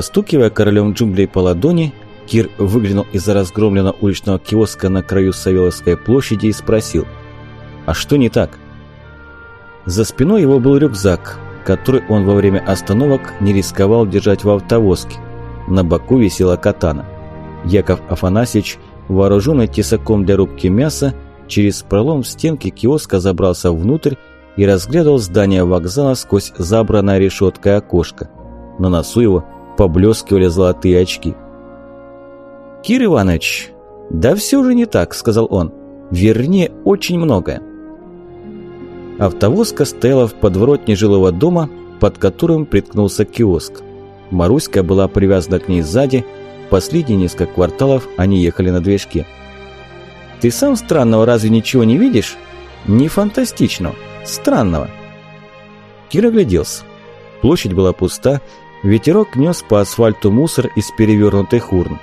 Постукивая королем джунглей по ладони, Кир выглянул из-за разгромленного уличного киоска на краю Савеловской площади и спросил «А что не так?» За спиной его был рюкзак, который он во время остановок не рисковал держать в автовозке. На боку висела катана. Яков Афанасьевич, вооруженный тесаком для рубки мяса, через пролом в стенке киоска забрался внутрь и разглядывал здание вокзала сквозь забранное решеткой окошко. На носу его поблескивали золотые очки. «Кир Иванович, да все же не так», – сказал он. «Вернее, очень многое». Автовозка стояла в подворотне жилого дома, под которым приткнулся киоск. Маруська была привязана к ней сзади, последние несколько кварталов они ехали на движке. «Ты сам странного разве ничего не видишь?» «Не фантастичного, странного». Кир огляделся. Площадь была пуста, ветерок нес по асфальту мусор из перевернутых урн.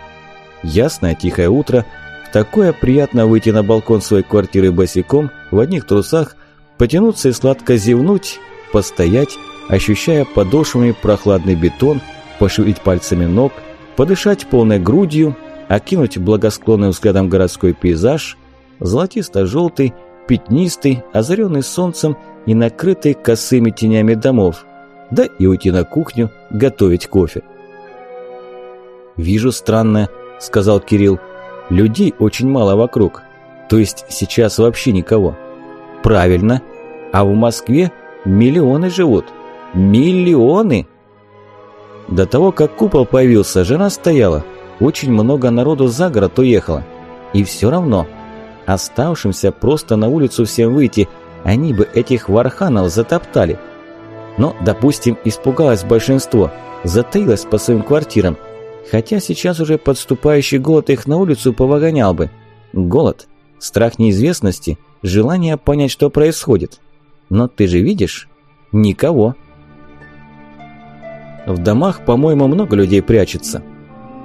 Ясное тихое утро, в такое приятно выйти на балкон своей квартиры босиком, в одних трусах, потянуться и сладко зевнуть, постоять, ощущая подошвами прохладный бетон, пошевелить пальцами ног, подышать полной грудью, окинуть благосклонным взглядом городской пейзаж, золотисто-желтый, пятнистый, озаренный солнцем и накрытый косыми тенями домов, да и уйти на кухню готовить кофе. «Вижу странное», – сказал Кирилл. «Людей очень мало вокруг. То есть сейчас вообще никого». «Правильно. А в Москве миллионы живут. Миллионы!» До того, как купол появился, жена стояла. Очень много народу за город уехало. И все равно, оставшимся просто на улицу всем выйти, они бы этих варханов затоптали. Но, допустим, испугалось большинство, затаилось по своим квартирам, Хотя сейчас уже подступающий голод их на улицу повыгонял бы. Голод, страх неизвестности, желание понять, что происходит. Но ты же видишь? Никого. В домах, по-моему, много людей прячется.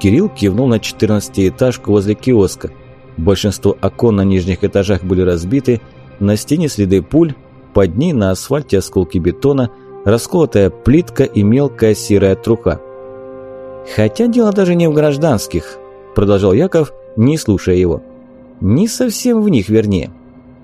Кирилл кивнул на 14-этажку возле киоска. Большинство окон на нижних этажах были разбиты, на стене следы пуль, под ней на асфальте осколки бетона, расколотая плитка и мелкая серая труха. «Хотя дело даже не в гражданских», – продолжал Яков, не слушая его. «Не совсем в них, вернее.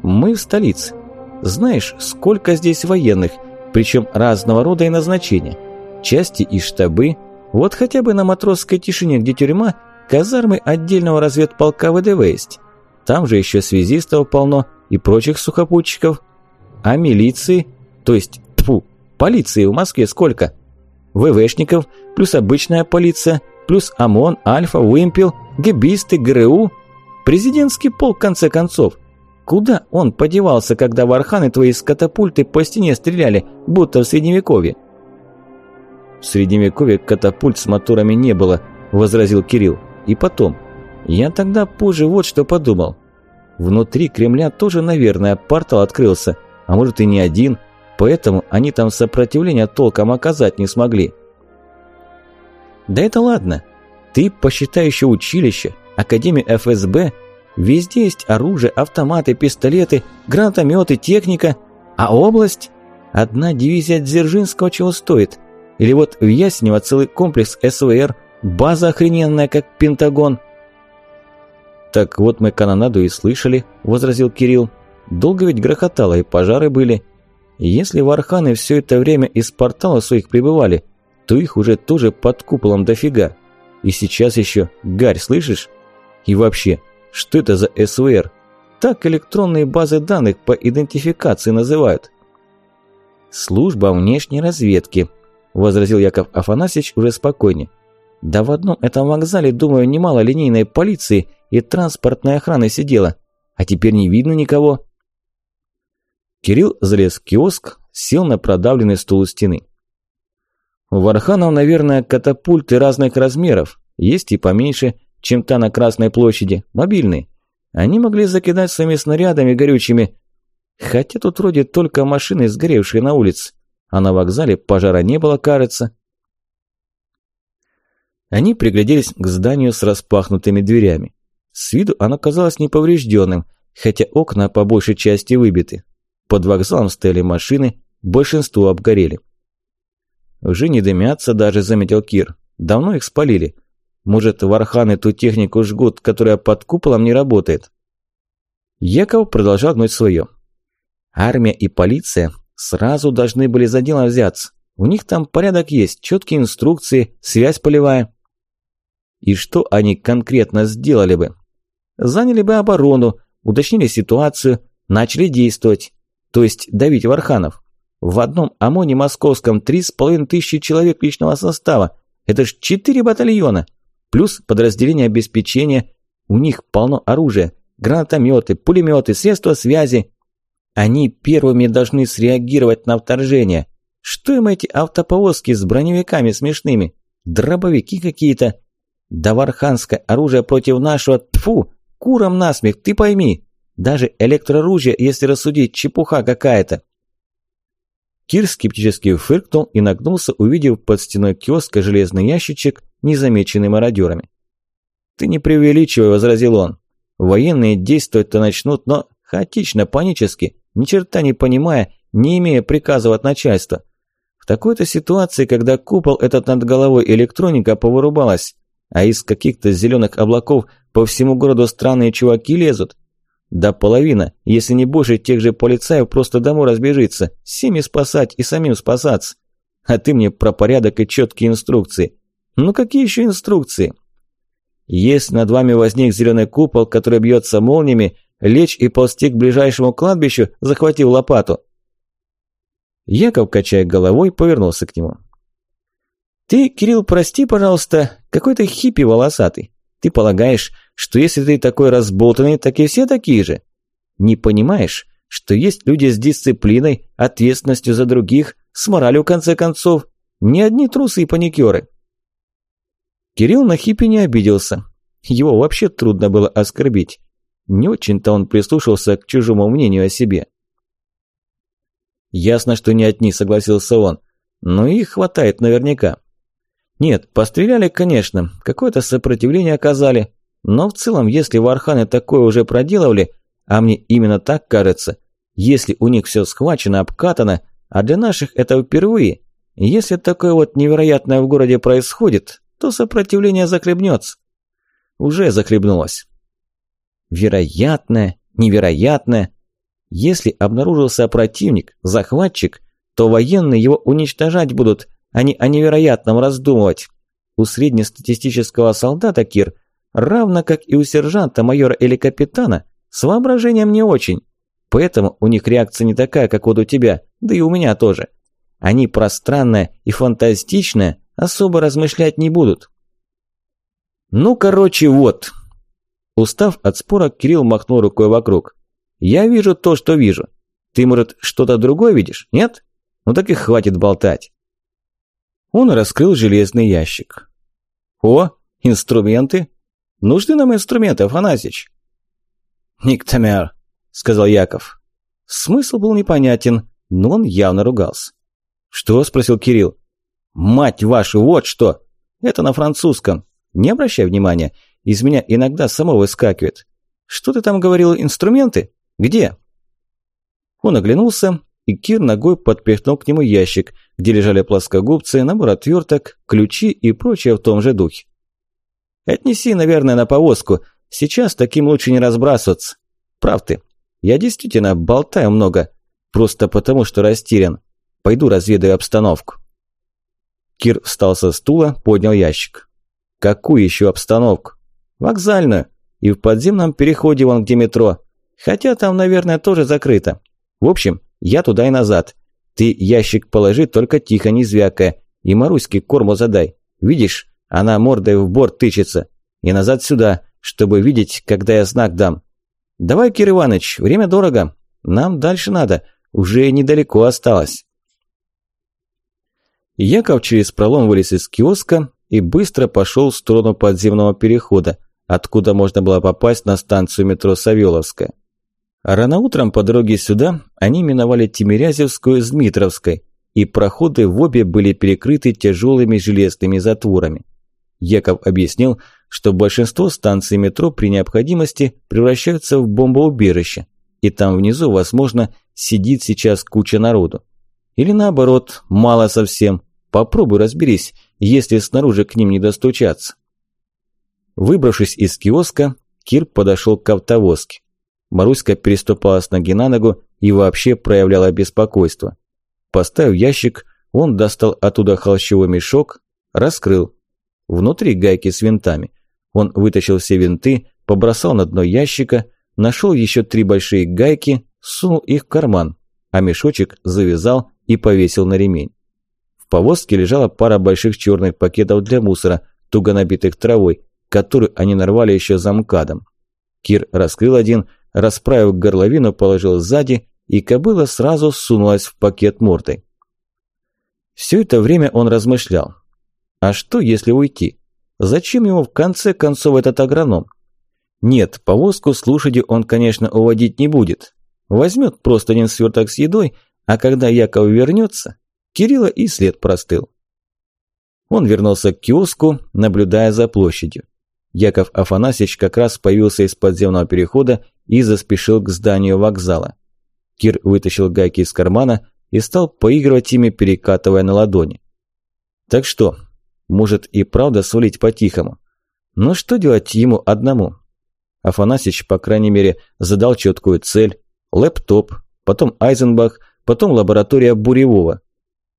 Мы в столице. Знаешь, сколько здесь военных, причем разного рода и назначения. Части и штабы. Вот хотя бы на матросской тишине, где тюрьма, казармы отдельного разведполка ВДВ есть. Там же еще связистов полно и прочих сухопутчиков. А милиции, то есть, полиции в Москве сколько? ВВшников, плюс обычная полиция, плюс ОМОН, Альфа, Вымпел, ГБисты, ГРУ. Президентский полк, в конце концов. Куда он подевался, когда варханы твои с катапульты по стене стреляли, будто в Средневековье? В Средневековье катапульт с моторами не было, возразил Кирилл. И потом, я тогда позже вот что подумал. Внутри Кремля тоже, наверное, портал открылся, а может и не один – Поэтому они там сопротивления толком оказать не смогли. Да это ладно. Ты посчитай еще училище, Академию ФСБ. Везде есть оружие, автоматы, пистолеты, гранатометы, техника. А область? Одна дивизия Дзержинского чего стоит? Или вот в Яснево целый комплекс СВР, база охрененная, как Пентагон. «Так вот мы канонаду и слышали», – возразил Кирилл. «Долго ведь грохотало, и пожары были. Если варханы все это время из портала своих прибывали, то их уже тоже под куполом дофига. И сейчас еще гарь, слышишь? И вообще, что это за СВР? Так электронные базы данных по идентификации называют. «Служба внешней разведки», – возразил Яков Афанасьевич уже спокойнее. «Да в одном этом вокзале, думаю, немало линейной полиции и транспортной охраны сидело, а теперь не видно никого». Кирилл залез в киоск, сел на продавленный стул у стены. У Варханов, наверное, катапульты разных размеров, есть и поменьше, чем та на Красной площади, мобильные. Они могли закидать своими снарядами горючими, хотя тут вроде только машины, сгоревшие на улице, а на вокзале пожара не было, кажется. Они пригляделись к зданию с распахнутыми дверями. С виду оно казалось неповрежденным, хотя окна по большей части выбиты. Под вокзалом стояли машины, большинство обгорели. «Уже не дымятся даже», – заметил Кир. Давно их спалили. Может, варханы ту технику жгут, которая под куполом не работает? Яков продолжал гнуть свое. Армия и полиция сразу должны были за дело взяться. У них там порядок есть, четкие инструкции, связь полевая. И что они конкретно сделали бы? Заняли бы оборону, уточнили ситуацию, начали действовать. То есть давить варханов. В одном ОМОНе московском три с половиной тысячи человек личного состава. Это ж четыре батальона. Плюс подразделение обеспечения. У них полно оружия. Гранатометы, пулеметы, средства связи. Они первыми должны среагировать на вторжение. Что им эти автоповозки с броневиками смешными? Дробовики какие-то. Да варханское оружие против нашего, тфу, куром насмех, ты пойми. Даже электроружие, если рассудить, чепуха какая-то. Кир скептически фыркнул и нагнулся, увидев под стеной киоска железный ящичек, незамеченный мародерами. «Ты не преувеличивай», – возразил он. «Военные действовать-то начнут, но хаотично, панически, ни черта не понимая, не имея приказов от начальства. В такой-то ситуации, когда купол этот над головой электроника повырубалась, а из каких-то зеленых облаков по всему городу странные чуваки лезут, да половина, если не больше тех же полицаев, просто домой разбежится, семьи спасать и самим спасаться. А ты мне про порядок и четкие инструкции. Ну какие еще инструкции? Если над вами возник зеленый купол, который бьется молниями, лечь и ползти к ближайшему кладбищу, захватив лопату. Яков, качая головой, повернулся к нему. «Ты, Кирилл, прости, пожалуйста, какой ты хиппи волосатый. Ты полагаешь, что если ты такой разболтанный, так и все такие же? Не понимаешь, что есть люди с дисциплиной, ответственностью за других, с моралью, в конце концов? Не одни трусы и паникеры». Кирилл на хиппи не обиделся. Его вообще трудно было оскорбить. Не очень-то он прислушался к чужому мнению о себе. «Ясно, что не одни», – согласился он. «Но их хватает наверняка. Нет, постреляли, конечно, какое-то сопротивление оказали, но в целом, если варханы такое уже проделывали, а мне именно так кажется, если у них все схвачено, обкатано, а для наших это впервые, если такое вот невероятное в городе происходит, то сопротивление захлебнется. Уже захлебнулось. Вероятное, невероятное. Если обнаружился противник, захватчик, то военные его уничтожать будут, а не о невероятном раздумывать. У среднестатистического солдата Кир, равно как и у сержанта, майора или капитана, с воображением не очень. Поэтому у них реакция не такая, как вот у тебя, да и у меня тоже. Они пространное и фантастичное особо размышлять не будут. Ну, короче, вот. Устав от спора, Кирилл махнул рукой вокруг. Я вижу то, что вижу. Ты, может, что-то другое видишь, нет? Ну так и хватит болтать. Он раскрыл железный ящик. «О, инструменты! Нужны нам инструменты, Афанасьич!» «Никтомер», — сказал Яков. Смысл был непонятен, но он явно ругался. «Что?» – спросил Кирилл. «Мать вашу, вот что! Это на французском. Не обращай внимания, из меня иногда само выскакивает. Что ты там говорил, инструменты? Где?» Он оглянулся и Кир ногой подпихнул к нему ящик, где лежали плоскогубцы, набор отверток, ключи и прочее в том же духе. «Отнеси, наверное, на повозку. Сейчас таким лучше не разбрасываться. Прав ты. Я действительно болтаю много. Просто потому, что растерян. Пойду разведаю обстановку». Кир встал со стула, поднял ящик. «Какую еще обстановку?» «Вокзальную. И в подземном переходе вон где метро. Хотя там, наверное, тоже закрыто. В общем, я туда и назад. Ты ящик положи, только тихо, не звякая. И Маруське корму задай. Видишь, она мордой в борт тычется. И назад сюда, чтобы видеть, когда я знак дам. Давай, Кир Иванович, время дорого. Нам дальше надо. Уже недалеко осталось. Яков через пролом вылез из киоска и быстро пошел в сторону подземного перехода, откуда можно было попасть на станцию метро Савеловская. Рано утром по дороге сюда они миновали Тимирязевскую с Дмитровской, и проходы в обе были перекрыты тяжелыми железными затворами. Яков объяснил, что большинство станций метро при необходимости превращаются в бомбоубежище, и там внизу, возможно, сидит сейчас куча народу. Или наоборот, мало совсем. Попробуй разберись, если снаружи к ним не достучаться. Выбравшись из киоска, Кир подошел к автовозке. Маруська переступала с ноги на ногу и вообще проявляла беспокойство. Поставив ящик, он достал оттуда холщевой мешок, раскрыл. Внутри гайки с винтами. Он вытащил все винты, побросал на дно ящика, нашел еще три большие гайки, сунул их в карман, а мешочек завязал и повесил на ремень. В повозке лежала пара больших черных пакетов для мусора, туго набитых травой, которую они нарвали еще за МКАДом. Кир раскрыл один, расправив горловину, положил сзади, и кобыла сразу сунулась в пакет мордой. Все это время он размышлял. А что, если уйти? Зачем ему в конце концов этот агроном? Нет, повозку с лошадью он, конечно, уводить не будет. Возьмет просто один сверток с едой, а когда Яков вернется, Кирилла и след простыл. Он вернулся к киоску, наблюдая за площадью. Яков Афанасьевич как раз появился из подземного перехода и заспешил к зданию вокзала. Кир вытащил гайки из кармана и стал поигрывать ими, перекатывая на ладони. Так что, может и правда свалить по-тихому. Но что делать ему одному? Афанасьевич, по крайней мере, задал четкую цель – лэптоп, потом Айзенбах, потом лаборатория Буревого.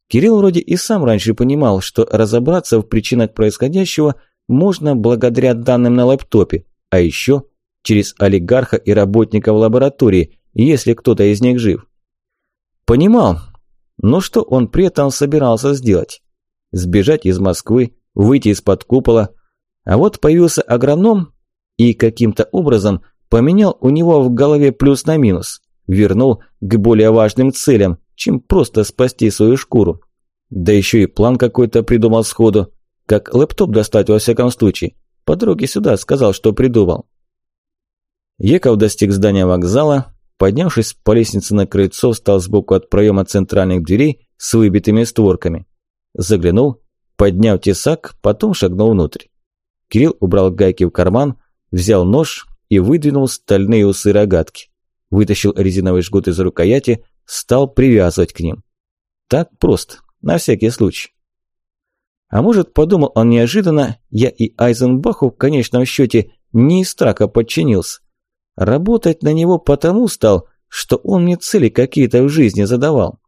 Кирилл вроде и сам раньше понимал, что разобраться в причинах происходящего – можно благодаря данным на лэптопе, а еще через олигарха и работников лаборатории, если кто-то из них жив. Понимал, но что он при этом собирался сделать? Сбежать из Москвы, выйти из-под купола. А вот появился агроном и каким-то образом поменял у него в голове плюс на минус, вернул к более важным целям, чем просто спасти свою шкуру. Да еще и план какой-то придумал сходу. Как лэптоп достать во всяком случае. По дороге сюда сказал, что придумал. Еков достиг здания вокзала, поднявшись по лестнице на крыльцо, встал сбоку от проема центральных дверей с выбитыми створками. Заглянул, поднял тесак, потом шагнул внутрь. Кирилл убрал гайки в карман, взял нож и выдвинул стальные усы рогатки. Вытащил резиновый жгут из рукояти, стал привязывать к ним. Так просто, на всякий случай. А может, подумал он неожиданно, я и Айзенбаху в конечном счете не из страха подчинился. Работать на него потому стал, что он мне цели какие-то в жизни задавал.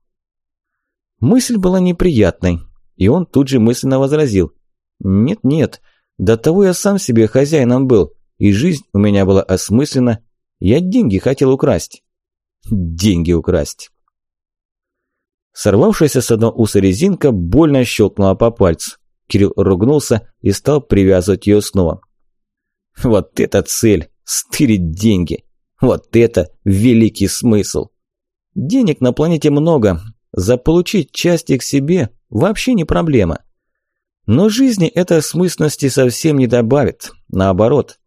Мысль была неприятной, и он тут же мысленно возразил. «Нет-нет, до того я сам себе хозяином был, и жизнь у меня была осмыслена. Я деньги хотел украсть». «Деньги украсть». Сорвавшаяся с одного уса резинка больно щелкнула по пальцу. Кирилл ругнулся и стал привязывать ее снова. Вот это цель! Стырить деньги! Вот это великий смысл! Денег на планете много, заполучить часть их себе вообще не проблема. Но жизни это смысленности совсем не добавит, наоборот.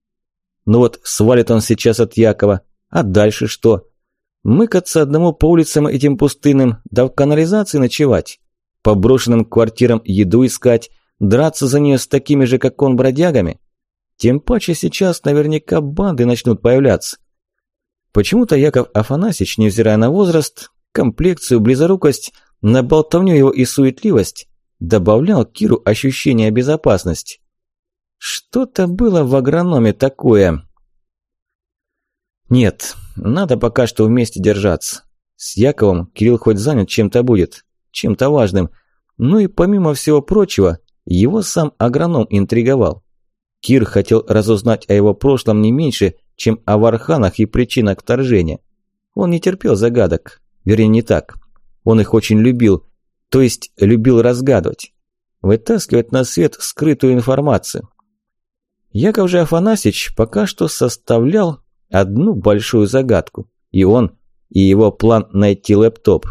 Ну вот свалит он сейчас от Якова, а дальше что? Мыкаться одному по улицам этим пустынным, да в канализации ночевать, по брошенным квартирам еду искать, драться за нее с такими же, как он, бродягами? Тем паче сейчас наверняка банды начнут появляться. Почему-то Яков Афанасьевич, невзирая на возраст, комплекцию, близорукость, на болтовню его и суетливость, добавлял Киру ощущение безопасности. Что-то было в агрономе такое. Нет, надо пока что вместе держаться. С Яковом Кирилл хоть занят чем-то будет, чем-то важным. Ну и помимо всего прочего, его сам агроном интриговал. Кир хотел разузнать о его прошлом не меньше, чем о варханах и причинах вторжения. Он не терпел загадок, вернее не так. Он их очень любил, то есть любил разгадывать. Вытаскивать на свет скрытую информацию. Яков же Афанасьевич пока что составлял одну большую загадку. И он, и его план найти лэптоп.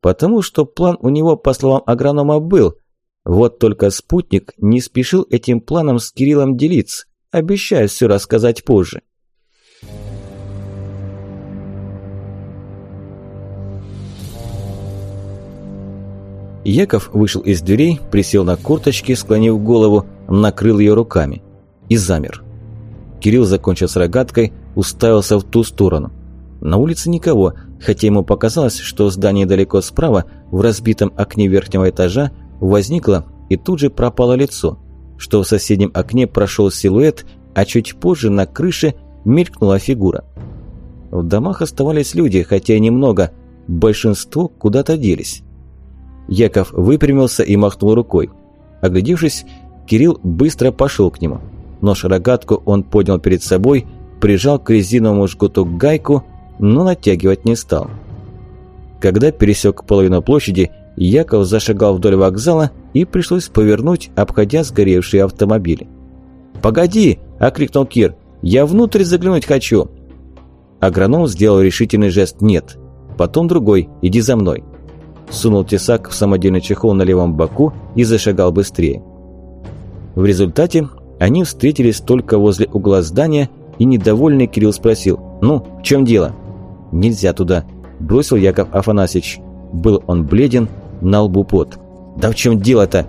Потому что план у него, по словам агронома, был. Вот только спутник не спешил этим планом с Кириллом делиться, обещая все рассказать позже. Яков вышел из дверей, присел на корточки, склонив голову, накрыл ее руками и замер. Кирилл закончил с рогаткой, уставился в ту сторону. На улице никого, хотя ему показалось, что в здании далеко справа, в разбитом окне верхнего этажа, возникла и тут же пропало лицо, что в соседнем окне прошел силуэт, а чуть позже на крыше мелькнула фигура. В домах оставались люди, хотя немного, большинство куда-то делись. Яков выпрямился и махнул рукой. Оглядевшись, Кирилл быстро пошел к нему. Нож-рогатку он поднял перед собой, прижал к резиновому жгуту гайку, но натягивать не стал. Когда пересек половину площади, Яков зашагал вдоль вокзала и пришлось повернуть, обходя сгоревшие автомобили. «Погоди!» – окликнул Кир. «Я внутрь заглянуть хочу!» Агроном сделал решительный жест «нет». Потом другой «иди за мной». Сунул тесак в самодельный чехол на левом боку и зашагал быстрее. В результате они встретились только возле угла здания, и недовольный Кирилл спросил «Ну, в чем дело?» «Нельзя туда», – бросил Яков Афанасьевич. Был он бледен, на лбу пот. «Да в чем дело-то?»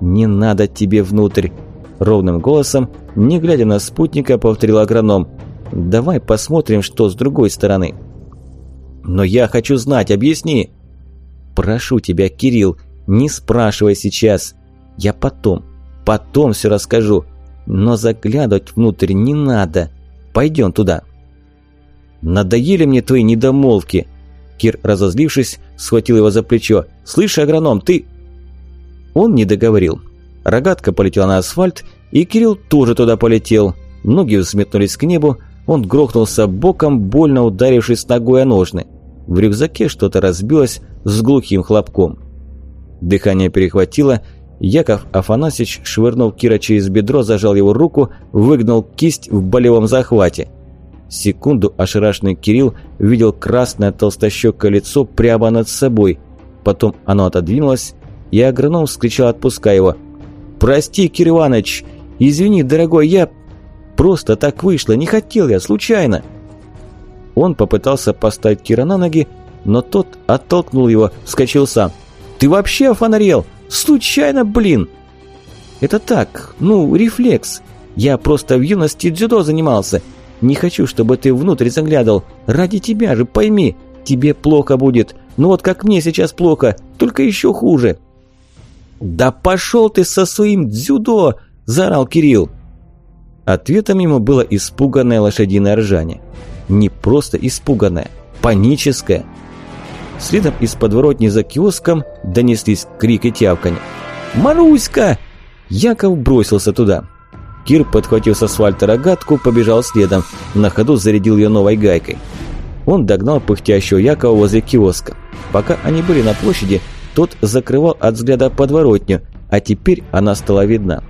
«Не надо тебе внутрь!» Ровным голосом, не глядя на спутника, повторил агроном. «Давай посмотрим, что с другой стороны». «Но я хочу знать, объясни!» «Прошу тебя, Кирилл, не спрашивай сейчас. Я потом, потом все расскажу. Но заглядывать внутрь не надо. Пойдем туда». «Надоели мне твои недомолвки!» Кир, разозлившись, схватил его за плечо. «Слышь, агроном, ты...» Он не договорил. Рогатка полетела на асфальт, и Кирилл тоже туда полетел. Ноги взметнулись к небу, он грохнулся боком, больно ударившись ногой о ножны. В рюкзаке что-то разбилось с глухим хлопком. Дыхание перехватило, Яков Афанасьевич, швырнув Кира через бедро, зажал его руку, выгнал кисть в болевом захвате. Секунду ошарашенный Кирилл видел красное толстощекое лицо прямо над собой. Потом оно отодвинулось, и агроном вскричал, отпуская его. «Прости, Кир Иванович! Извини, дорогой, я... Просто так вышло, не хотел я, случайно!» Он попытался поставить Кира на ноги, но тот оттолкнул его, вскочил сам. «Ты вообще офонарел? Случайно, блин!» «Это так, ну, рефлекс. Я просто в юности дзюдо занимался. Не хочу, чтобы ты внутрь заглядывал. Ради тебя же, пойми. Тебе плохо будет. Ну вот как мне сейчас плохо, только еще хуже». «Да пошел ты со своим дзюдо!» – заорал Кирилл. Ответом ему было испуганное лошадиное ржание. Не просто испуганное, паническое. Следом из подворотни за киоском донеслись крик и тявканье. «Маруська!» Яков бросился туда. Кир, подхватив с асфальта рогатку, побежал следом, на ходу зарядил ее новой гайкой. Он догнал пыхтящего Якова возле киоска. Пока они были на площади, тот закрывал от взгляда подворотню, а теперь она стала видна.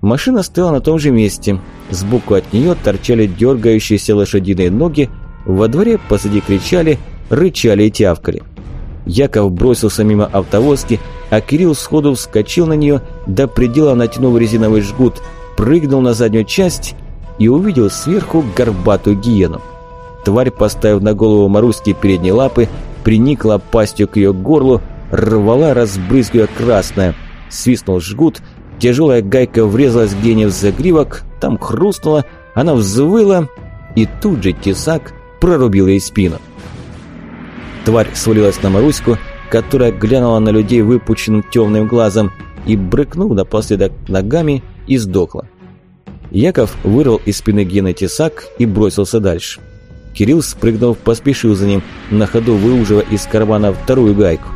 Машина стояла на том же месте. Сбоку от нее торчали дергающиеся лошадиные ноги, во дворе посади кричали, рычали и тявкали. Яков бросился мимо автовозки, а Кирилл сходу вскочил на нее, до предела натянув резиновый жгут – прыгнул на заднюю часть и увидел сверху горбатую гиену. Тварь, поставив на голову Маруськи передние лапы, приникла пастью к ее горлу, рвала, разбрызгивая красное. Свистнул жгут, тяжелая гайка врезалась гене в загривок, там хрустнула, она взвыла, и тут же тесак прорубил ей спину. Тварь свалилась на Маруську, которая глянула на людей выпученным темным глазом и, брыкнув напоследок ногами, и сдохла. Яков вырвал из спины Гены тесак и бросился дальше. Кирилл, спрыгнув, поспешил за ним, на ходу выуживая из кармана вторую гайку.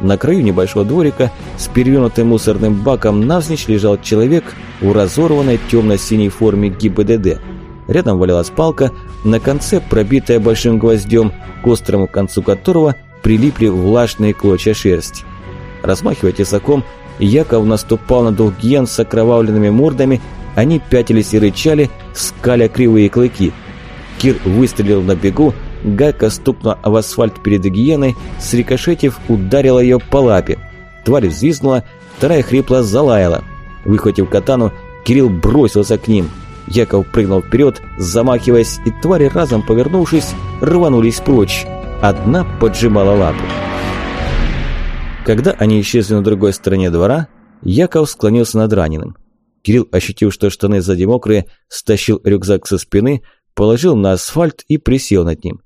На краю небольшого дворика с перевернутым мусорным баком навзничь лежал человек в разорванной темно-синей форме ГИБДД. Рядом валялась палка, на конце пробитая большим гвоздем, к острому концу которого прилипли влажные клочья шерсти. Размахивая тесаком, Яков наступал на двух гиен с окровавленными мордами, они пятились и рычали, скаля кривые клыки. Кир выстрелил на бегу, Гайка стукнула в асфальт перед гиеной, срикошетив, ударила ее по лапе. Тварь взвизгнула, вторая хрипло залаяла. Выхватив катану, Кирилл бросился к ним. Яков прыгнул вперед, замахиваясь, и твари, разом повернувшись, рванулись прочь. Одна поджимала лапу. Когда они исчезли на другой стороне двора, Яков склонился над раненым. Кирилл, ощутив, что штаны сзади мокрые, стащил рюкзак со спины, положил на асфальт и присел над ним.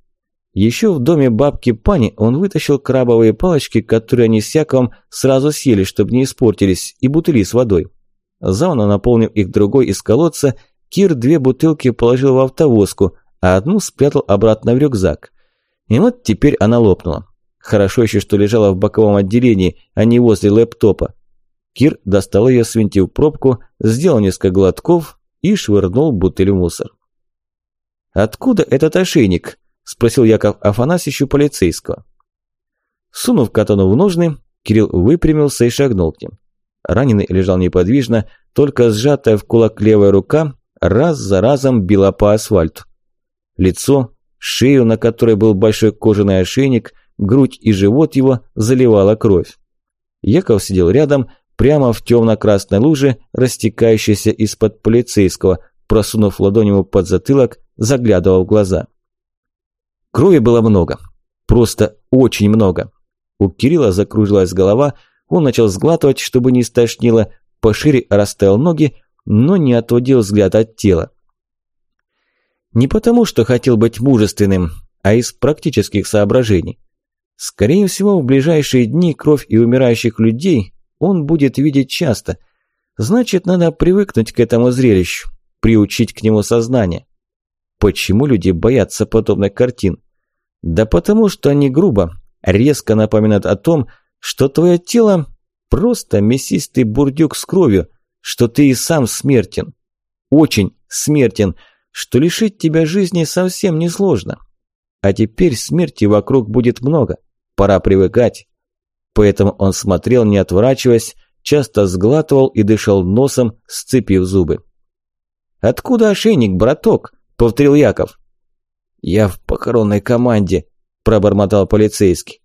Еще в доме бабки Пани он вытащил крабовые палочки, которые они с Яковом сразу съели, чтобы не испортились, и бутыли с водой. Зауна, наполнив их другой из колодца, Кир две бутылки положил в автовозку, а одну спрятал обратно в рюкзак. И вот теперь она лопнула. Хорошо еще, что лежала в боковом отделении, а не возле лэптопа. Кир достал ее, свинтив пробку, сделал несколько глотков и швырнул бутыль в мусор. «Откуда этот ошейник?» – спросил Яков Афанасьевич у полицейского. Сунув катану в ножны, Кирилл выпрямился и шагнул к ним. Раненый лежал неподвижно, только сжатая в кулак левая рука раз за разом била по асфальту. Лицо, шею, на которой был большой кожаный ошейник, грудь и живот его заливала кровь. Яков сидел рядом, прямо в темно-красной луже, растекающейся из-под полицейского, просунув ладонь ему под затылок, заглядывал в глаза. Крови было много. Просто очень много. У Кирилла закружилась голова, он начал сглатывать, чтобы не стошнило, пошире расставил ноги, но не отводил взгляд от тела. Не потому, что хотел быть мужественным, а из практических соображений. Скорее всего, в ближайшие дни кровь и умирающих людей он будет видеть часто. Значит, надо привыкнуть к этому зрелищу, приучить к нему сознание. Почему люди боятся подобных картин? Да потому, что они грубо, резко напоминают о том, что твое тело просто мясистый бурдюк с кровью, что ты и сам смертен. Очень смертен, что лишить тебя жизни совсем несложно. А теперь смерти вокруг будет много, пора привыкать. Поэтому он смотрел, не отворачиваясь, часто сглатывал и дышал носом, сцепив зубы. «Откуда ошейник, браток?» – повторил Яков. «Я в похоронной команде», – пробормотал полицейский.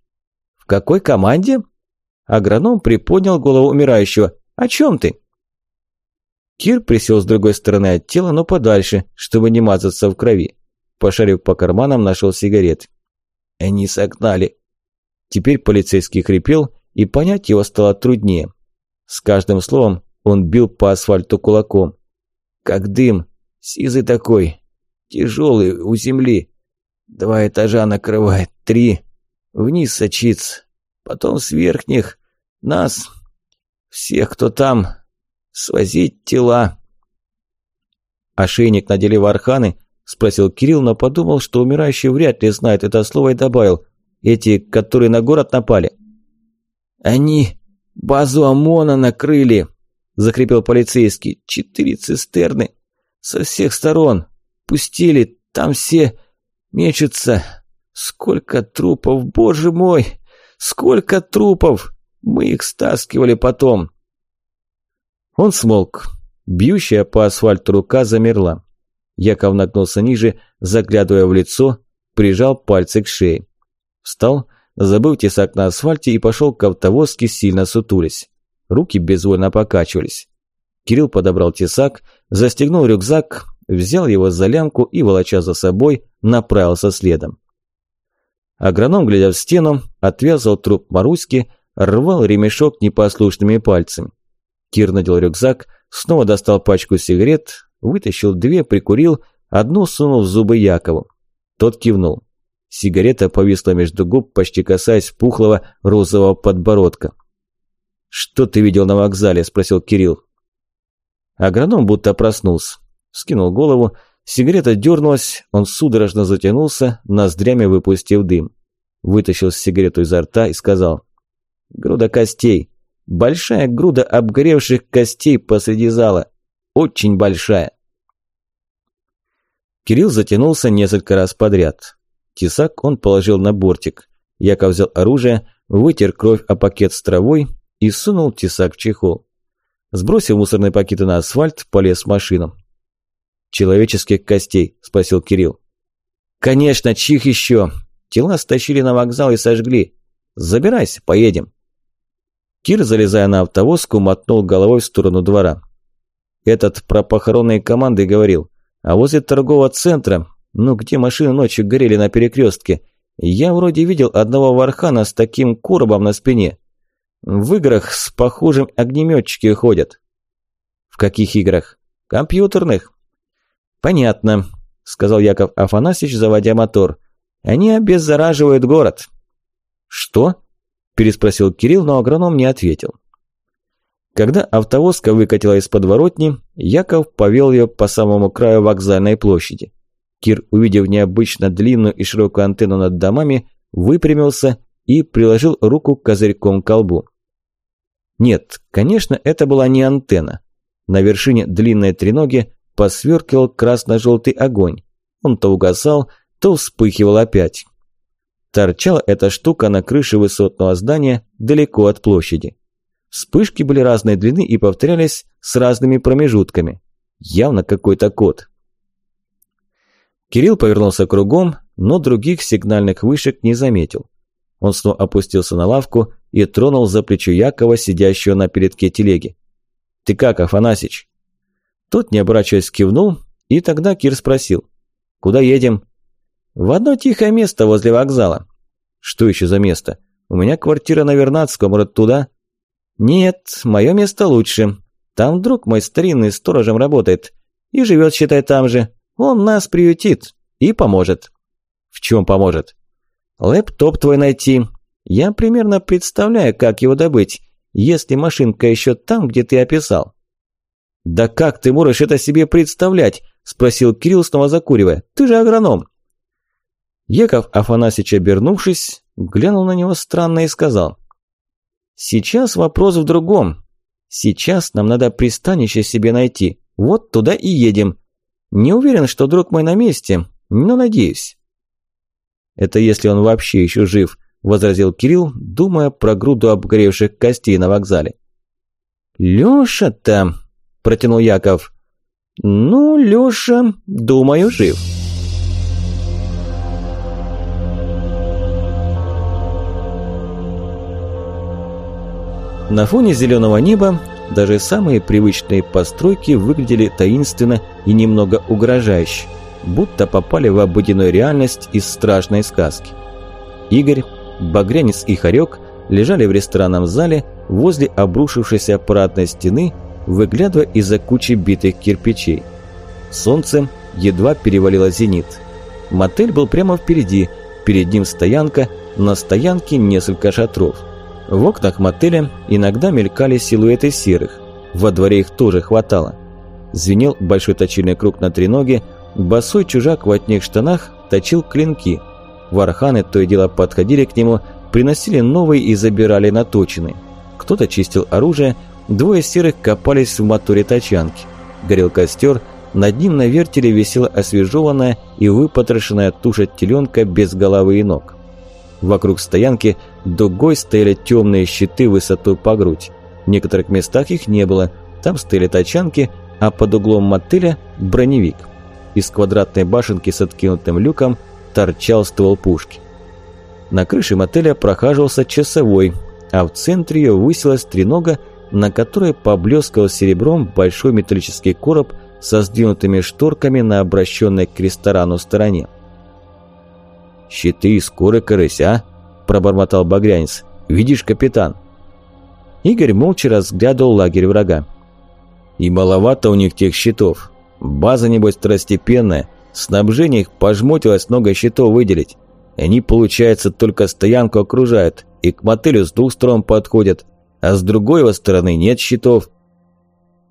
«В какой команде?» Агроном приподнял голову умирающего. «О чем ты?» Кир присел с другой стороны от тела, но подальше, чтобы не мазаться в крови. Пошарив по карманам, нашел сигарет. Они согнали. Теперь полицейский хрипел, и понять его стало труднее. С каждым словом он бил по асфальту кулаком. Как дым, сизый такой, тяжелый у земли. Два этажа накрывает, три. Вниз сочится, потом с верхних. Нас, всех, кто там, свозить тела. «Ошейник надели в арханы?» – спросил Кирилл, но подумал, что умирающий вряд ли знает это слово и добавил. «Эти, которые на город напали?» «Они базу ОМОНа накрыли!» – закрепил полицейский. «Четыре цистерны со всех сторон. Пустили, там все мечутся. Сколько трупов, боже мой! Сколько трупов! Мы их стаскивали потом!» Он смолк. Бьющая по асфальту рука замерла. Яков нагнулся ниже, заглядывая в лицо, прижал пальцы к шее. Встал, забыл тесак на асфальте и пошел к автовозке, сильно сутулись. Руки безвольно покачивались. Кирилл подобрал тесак, застегнул рюкзак, взял его за лямку и, волоча за собой, направился следом. Агроном, глядя в стену, отвязал труп Маруськи, рвал ремешок непослушными пальцами. Кир надел рюкзак, снова достал пачку сигарет, вытащил две, прикурил, одну сунул в зубы Якову. Тот кивнул. Сигарета повисла между губ, почти касаясь пухлого розового подбородка. «Что ты видел на вокзале?» – спросил Кирилл. Агроном будто проснулся. Скинул голову, сигарета дернулась, он судорожно затянулся, ноздрями выпустив дым. Вытащил сигарету изо рта и сказал «Груда костей. Большая груда обгоревших костей посреди зала. Очень большая. Кирилл затянулся несколько раз подряд. Тесак он положил на бортик. Яков взял оружие, вытер кровь о пакет с травой и сунул тесак в чехол. Сбросив мусорные пакеты на асфальт, полез в машину. «Человеческих костей?» – спросил Кирилл. «Конечно, чих еще. Тела стащили на вокзал и сожгли. Забирайся, поедем». Кир, залезая на автовозку, мотнул головой в сторону двора. Этот про похоронные команды говорил. А возле торгового центра, ну где машины ночью горели на перекрестке, я вроде видел одного вархана с таким коробом на спине. В играх с похожим огнеметчики ходят. В каких играх? Компьютерных. Понятно, сказал Яков Афанасьевич, заводя мотор. Они обеззараживают город». «Что?» – переспросил Кирилл, но агроном не ответил. Когда автовозка выкатила из подворотни, Яков повел ее по самому краю вокзальной площади. Кир, увидев необычно длинную и широкую антенну над домами, выпрямился и приложил руку козырьком к колбу. Нет, конечно, это была не антенна. На вершине длинной треноги посверкивал красно-желтый огонь. Он то угасал, то вспыхивал опять. Торчала эта штука на крыше высотного здания далеко от площади. Вспышки были разной длины и повторялись с разными промежутками. Явно какой-то код. Кирилл повернулся кругом, но других сигнальных вышек не заметил. Он снова опустился на лавку и тронул за плечо Якова, сидящего на передке телеги. «Ты как, Афанасич?» Тот, не оборачиваясь, кивнул, и тогда Кир спросил. «Куда едем?» «В одно тихое место возле вокзала». «Что еще за место? У меня квартира на Вернадском, может, туда?» «Нет, мое место лучше. Там друг мой старинный сторожем работает. И живет, считай, там же. Он нас приютит и поможет». «В чем поможет?» «Лэптоп твой найти. Я примерно представляю, как его добыть, если машинка еще там, где ты описал». «Да как ты можешь это себе представлять?» – спросил Кирилл, снова закуривая. «Ты же агроном». Яков Афанасьевич, обернувшись, глянул на него странно и сказал. «Сейчас вопрос в другом. Сейчас нам надо пристанище себе найти. Вот туда и едем. Не уверен, что друг мой на месте, но надеюсь». «Это если он вообще еще жив», – возразил Кирилл, думая про груду обгоревших костей на вокзале. «Лёша-то», – протянул Яков. «Ну, Лёша, думаю, жив». На фоне зеленого неба даже самые привычные постройки выглядели таинственно и немного угрожающе будто попали в обыденную реальность из страшной сказки. Игорь, Багрянец и Харек лежали в ресторанном зале возле обрушившейся аппаратной стены, выглядывая из-за кучи битых кирпичей. Солнце едва перевалило зенит. Мотель был прямо впереди, перед ним стоянка, на стоянке несколько шатров. В окнах мотеля иногда мелькали силуэты серых, во дворе их тоже хватало. Звенел большой точильный круг на треноге, Босой чужак в одних штанах точил клинки. Варханы то и дело подходили к нему, приносили новые и забирали наточенные. Кто-то чистил оружие, двое серых копались в моторе тачанки. Горел костер, над ним на вертеле висела освежеванная и выпотрошенная туша теленка без головы и ног. Вокруг стоянки дугой стояли темные щиты высотой по грудь. В некоторых местах их не было, там стояли тачанки, а под углом мотеля – броневик – из квадратной башенки с откинутым люком торчал ствол пушки. На крыше мотеля прохаживался часовой, а в центре ее высилась тренога, на которой поблескивал серебром большой металлический короб со сдвинутыми шторками на обращенной к ресторану стороне. «Щиты из коры корыся», – пробормотал Багрянец. «Видишь, капитан?» Игорь молча разглядывал лагерь врага. «И маловато у них тех щитов. База, небось, второстепенная. Снабжение их пожмотилось много счетов выделить. Они, получается, только стоянку окружают и к мотелю с двух сторон подходят, а с другой его стороны нет щитов.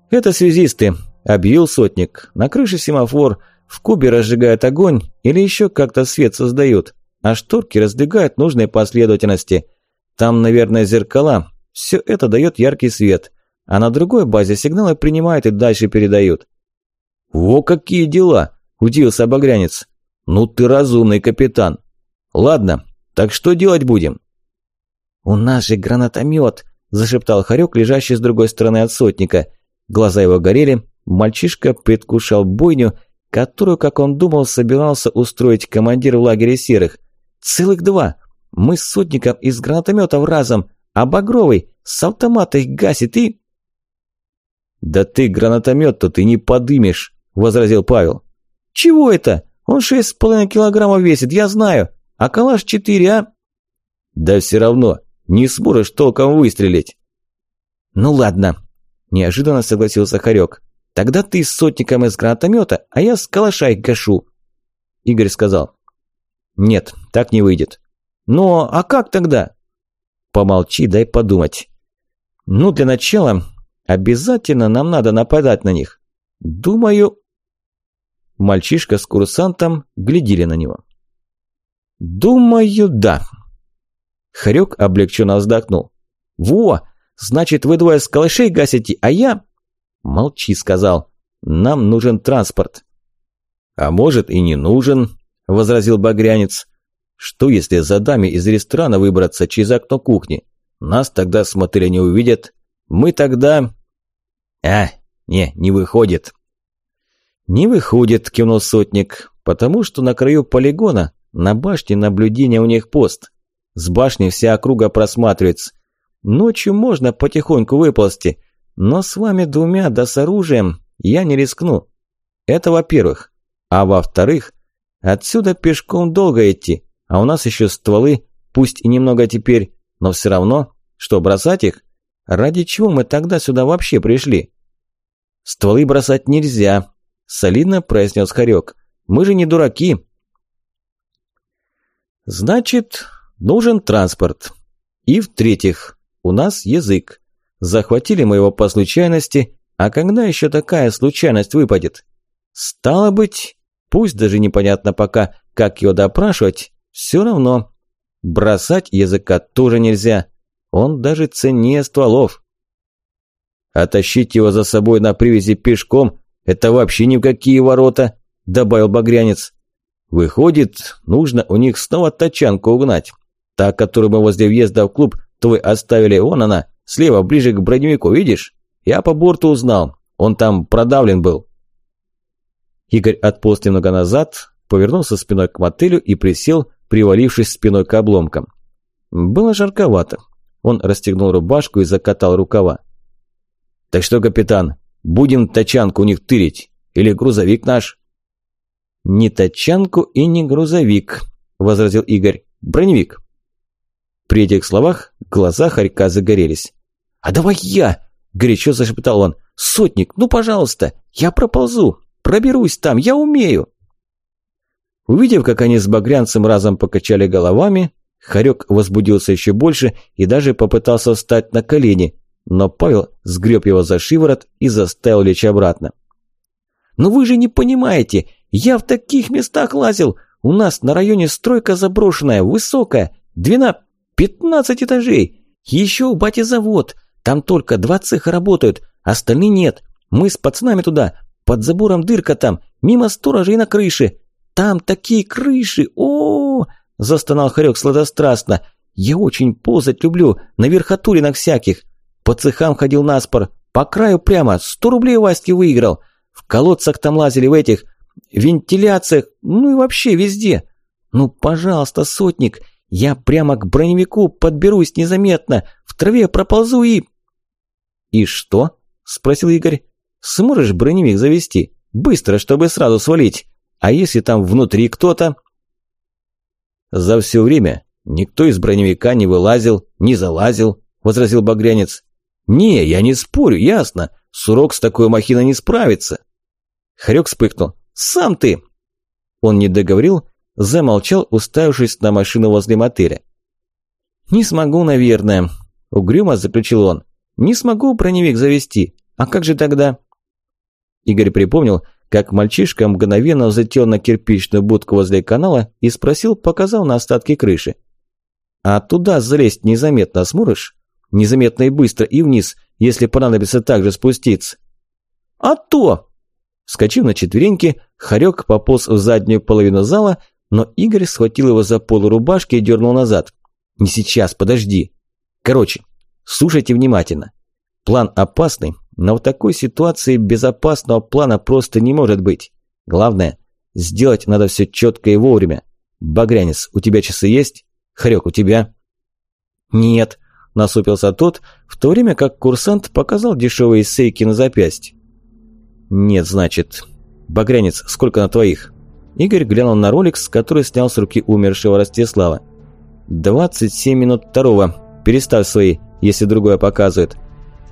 «Это связисты», – объявил сотник. «На крыше семафор, в кубе разжигают огонь или еще как-то свет создают, а шторки раздвигают нужной последовательности. Там, наверное, зеркала. Все это дает яркий свет, а на другой базе сигналы принимают и дальше передают. «Во какие дела!» – удивился Багрянец. «Ну ты разумный капитан. Ладно, так что делать будем?» «У нас же гранатомет!» – зашептал Харек, лежащий с другой стороны от сотника. Глаза его горели, мальчишка предвкушал бойню, которую, как он думал, собирался устроить командир в лагере серых. «Целых два! Мы с сотником из гранатометов разом, а Багровый с автомата их гасит и...» «Да ты гранатомет-то ты не подымешь!» – возразил Павел. «Чего это? Он шесть с половиной килограммов весит, я знаю. А калаш четыре, а?» «Да все равно, не сможешь толком выстрелить». «Ну ладно», – неожиданно согласился Харек. «Тогда ты с сотником из гранатомета, а я с калаша их гашу». Игорь сказал. Нет, так не выйдет. Но, а как тогда? Помолчи, дай подумать. Ну, для начала, обязательно нам надо нападать на них. Думаю... Мальчишка с курсантом глядели на него. «Думаю, да». Хрюк облегченно вздохнул. «Во! Значит, вы двое с калашей гасите, а я...» «Молчи», — сказал. «Нам нужен транспорт». «А может, и не нужен», — возразил Багрянец. «Что, если за даме из ресторана выбраться через окно кухни? Нас тогда смотрели не увидят. Мы тогда...» «А, не, не выходит». «Не выходит», – кивнул сотник, – «потому что на краю полигона, на башне наблюдения у них пост. С башни вся округа просматривается. Ночью можно потихоньку выползти, но с вами двумя да с оружием я не рискну. Это во-первых. А во-вторых, отсюда пешком долго идти, а у нас еще стволы, пусть и немного теперь, но все равно, что бросать их? Ради чего мы тогда сюда вообще пришли? Стволы бросать нельзя, – солидно произнес Харек. «Мы же не дураки». «Значит, нужен транспорт. И в-третьих, у нас язык. Захватили мы его по случайности, а когда еще такая случайность выпадет? Стало быть, пусть даже непонятно пока, как его допрашивать, все равно. Бросать языка тоже нельзя. Он даже ценнее стволов. А тащить его за собой на привязи пешком это вообще ни в какие ворота», – добавил Багрянец. «Выходит, нужно у них снова тачанку угнать. Та, которую мы возле въезда в клуб твой оставили, вон она, слева, ближе к броневику, видишь? Я по борту узнал, он там продавлен был». Игорь отполз немного назад, повернулся спиной к мотелю и присел, привалившись спиной к обломкам. Было жарковато. Он расстегнул рубашку и закатал рукава. «Так что, капитан, Будем тачанку у них тырить. Или грузовик наш?» «Не тачанку и не грузовик», – возразил Игорь. «Броневик». При этих словах глаза Харька загорелись. «А давай я!» – горячо зашептал он. «Сотник, ну пожалуйста, я проползу, проберусь там, я умею!» Увидев, как они с багрянцем разом покачали головами, Харек возбудился еще больше и даже попытался встать на колени, но Павел сгреб его за шиворот и заставил лечь обратно. «Но вы же не понимаете, я в таких местах лазил. У нас на районе стройка заброшенная, высокая, двена, пятнадцать этажей. Еще у бати завод, там только два цеха работают, остальные нет. Мы с пацанами туда, под забором дырка там, мимо сторожей на крыше. Там такие крыши, о, застонал Харек сладострастно. Я очень ползать люблю, на верхотуринах всяких. По цехам ходил наспор, по краю прямо, сто рублей Ваське выиграл. В колодцах там лазили, в этих, вентиляциях, ну и вообще везде. Ну, пожалуйста, сотник, я прямо к броневику подберусь незаметно, в траве проползу и... «И что?» – спросил Игорь. «Сможешь броневик завести? Быстро, чтобы сразу свалить. А если там внутри кто-то?» «За все время никто из броневика не вылазил, не залазил», – возразил Багрянец. «Не, я не спорю, ясно. Сурок с такой махиной не справится». Харек вспыхнул. «Сам ты!» Он не договорил, замолчал, уставившись на машину возле мотеля. «Не смогу, наверное», – угрюмо заключил он. «Не смогу броневик завести. А как же тогда?» Игорь припомнил, как мальчишка мгновенно взлетел на кирпичную будку возле канала и спросил, показал на остатки крыши. «А туда залезть незаметно сможешь?» незаметно и быстро, и вниз, если понадобится также спуститься. «А то!» Вскочив на четвереньки, Харек пополз в заднюю половину зала, но Игорь схватил его за полу рубашки и дернул назад. «Не сейчас, подожди!» «Короче, слушайте внимательно. План опасный, но в такой ситуации безопасного плана просто не может быть. Главное, сделать надо все четко и вовремя. Багрянец, у тебя часы есть? Харек, у тебя?» «Нет», Насупился тот, в то время как курсант показал дешевые сейки на запястье. «Нет, значит. Багрянец, сколько на твоих?» Игорь глянул на роликс, который снял с руки умершего Ростислава. «27 минут второго. Переставь свои, если другое показывает.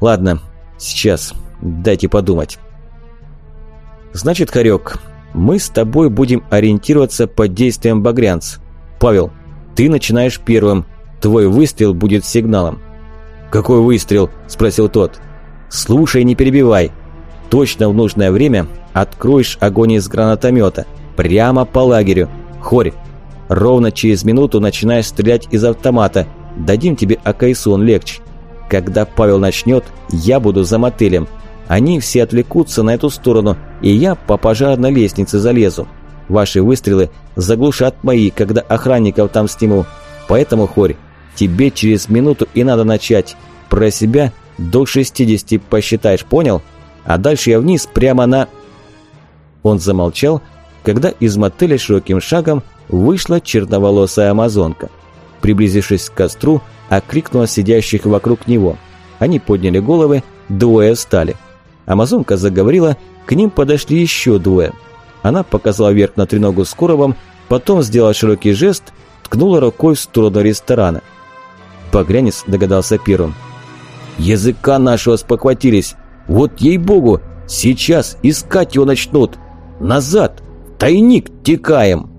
Ладно, сейчас. Дайте подумать». «Значит, Харек, мы с тобой будем ориентироваться под действием багрянца. Павел, ты начинаешь первым. Твой выстрел будет сигналом». «Какой выстрел?» – спросил тот. «Слушай, не перебивай. Точно в нужное время откроешь огонь из гранатомета. Прямо по лагерю. Хорь, ровно через минуту начинаешь стрелять из автомата. Дадим тебе АКСУН легче. Когда Павел начнет, я буду за мотелем. Они все отвлекутся на эту сторону, и я по пожарной лестнице залезу. Ваши выстрелы заглушат мои, когда охранников там сниму. Поэтому, Хорь, тебе через минуту и надо начать. Про себя до 60 посчитаешь, понял? А дальше я вниз прямо на...» Он замолчал, когда из мотеля широким шагом вышла черноволосая амазонка. Приблизившись к костру, окликнула сидящих вокруг него. Они подняли головы, двое встали. Амазонка заговорила, к ним подошли еще двое. Она показала вверх на треногу с коробом, потом сделала широкий жест, ткнула рукой в сторону ресторана. Погрянец догадался первым. «Языка нашего спохватились! Вот ей-богу, сейчас искать его начнут! Назад! Тайник текаем!»